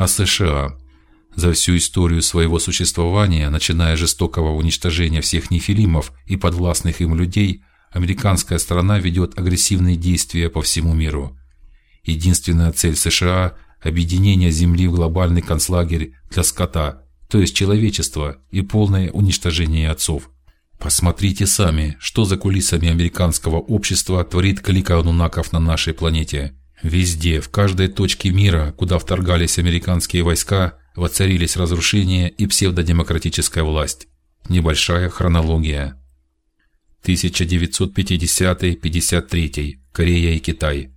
а США. За всю историю своего существования, начиная жестокого уничтожения всех нефилимов и подвластных им людей, американская сторона ведет агрессивные действия по всему миру. Единственная цель США – объединение Земли в глобальный концлагерь для скота, то есть человечества, и полное уничтожение отцов. Посмотрите сами, что за кулисами американского общества творит клика анунаков на нашей планете. Везде, в каждой точке мира, куда вторгались американские войска, воцарились разрушение и псевдодемократическая власть. Небольшая хронология. 1950-53 Корея и Китай.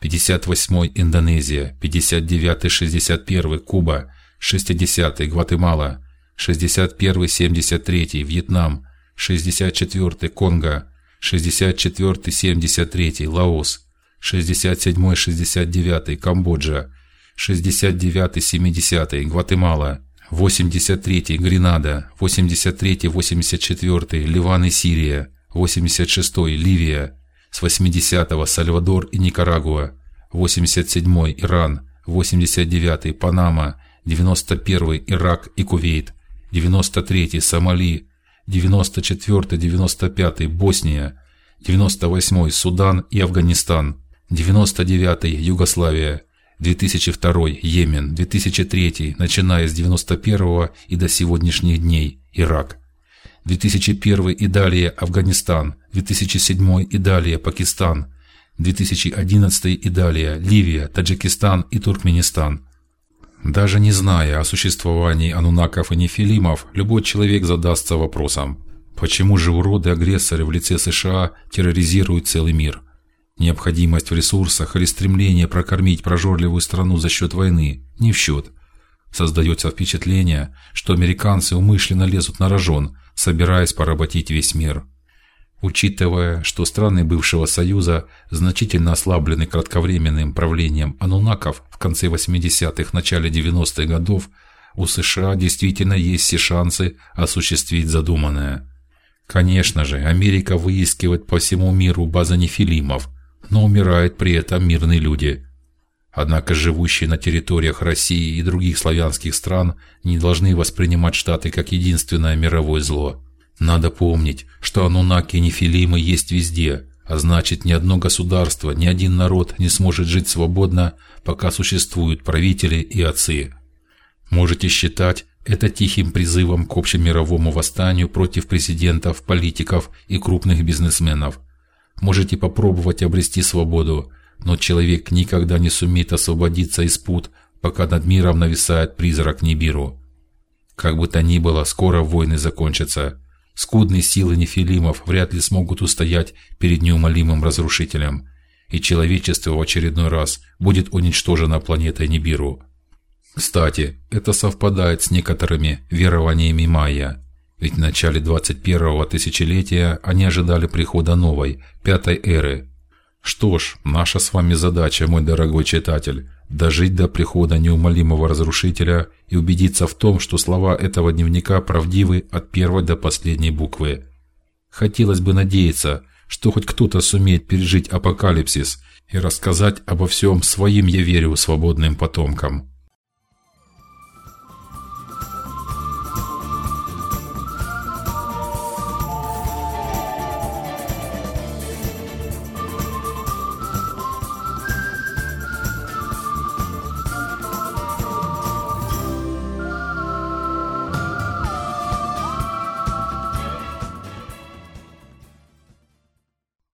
58 Индонезия, 59-61 Куба, 60 Гватемала, 61-73 Вьетнам, 64 Конго, 64-73 Лаос, 67-69 Камбоджа, 69-70 Гватемала, 83 Гренада, 83-84 Ливан и Сирия, 86 Ливия, с 80-го Сальвадор и Никарагуа, 87 Иран, 89 Панама, 91 Ирак и Кувейт, 93 Сомали, 94-95 Босния, 98 Судан и Афганистан, 99 Югославия, 2002 Йемен, 2003 начиная с 91 и до сегодняшних дней Ирак, 2001 и далее Афганистан, 2007 и далее Пакистан, 2011 и далее Ливия, Таджикистан и Туркменистан. Даже не зная о существовании анунаков и нефилимов, любой человек задастся вопросом: почему же уроды-агрессоры в лице США терроризируют целый мир? Необходимость в ресурсах или стремление прокормить прожорливую страну за счет войны не в счет. Создается впечатление, что американцы умышленно лезут на рожон, собираясь поработить весь мир. Учитывая, что страны бывшего союза значительно ослаблены кратковременным правлением анунаков в конце 80-х, начале 90-х годов, у США действительно есть все шансы осуществить задуманное. Конечно же, Америка выискивает по всему миру базы нефилимов, но умирают при этом мирные люди. Однако живущие на территориях России и других славянских стран не должны воспринимать Штаты как единственное мировое зло. Надо помнить, что анунаки и нефилимы есть везде, а значит, ни одно государство, ни один народ не сможет жить свободно, пока существуют правители и отцы. Можете считать это тихим призывом к общемировому восстанию против президентов, политиков и крупных бизнесменов. Можете попробовать обрести свободу, но человек никогда не сумеет освободиться из пут, пока над миром нависает призрак Нибиру. Как бы то ни было, скоро войны закончатся. Скудные силы нефилимов вряд ли смогут устоять перед неумолимым разрушителем, и человечество в очередной раз будет уничтожено планетой Нибиру. Кстати, это совпадает с некоторыми верованиями майя. Ведь в начале 21-го тысячелетия они ожидали прихода новой, пятой эры. Что ж, наша с вами задача, мой дорогой читатель, дожить до прихода неумолимого разрушителя и убедиться в том, что слова этого дневника правдивы от первой до последней буквы. Хотелось бы надеяться, что хоть кто-то сумеет пережить апокалипсис и рассказать обо всем своим, я верю, свободным потомкам.